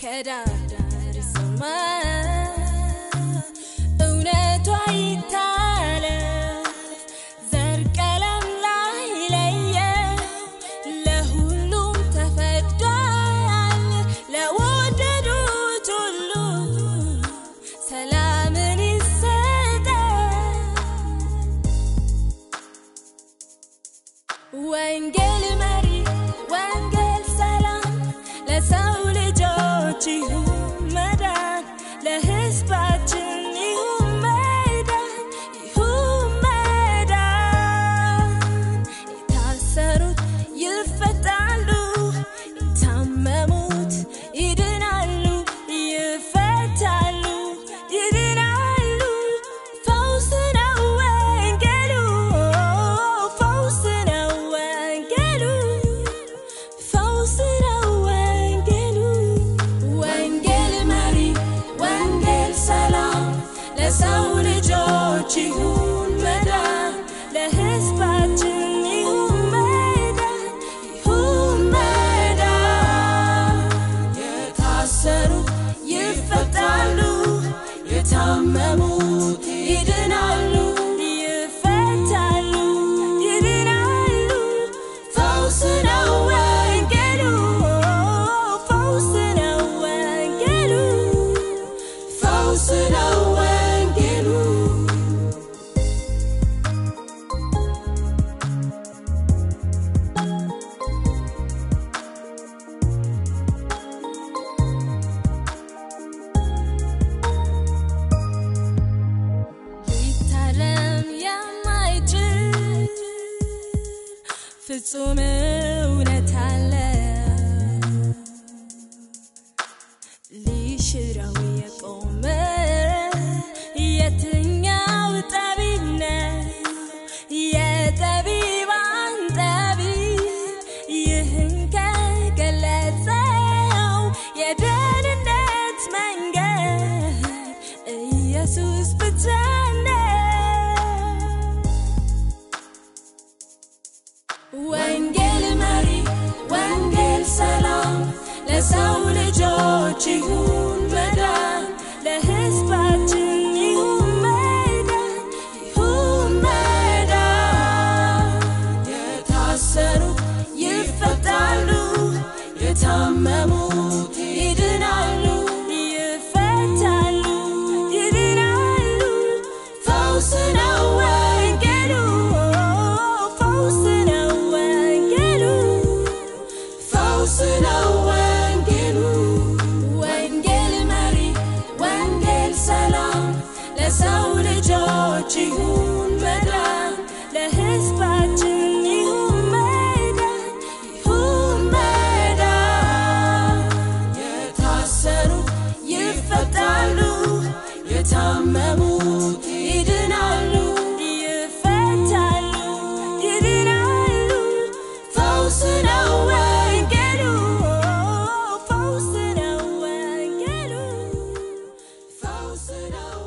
Kedah, that is so much. to you, madame, let his. ለሕዝባችን መዳን ለሕዝባችን የታሰሩ ይፈታሉ፣ የታመሙት ይድናሉ። ፍጹም እውነት ለሰው ልጆች ይሁን መዳን የታመሙት ይድናሉ፣ ይፈታሉ፣ ይድናሉ። ፈውስ ነው ወንጌሉ፣ ፈውስ ነው ወንጌሉ፣ ፈውስ ነው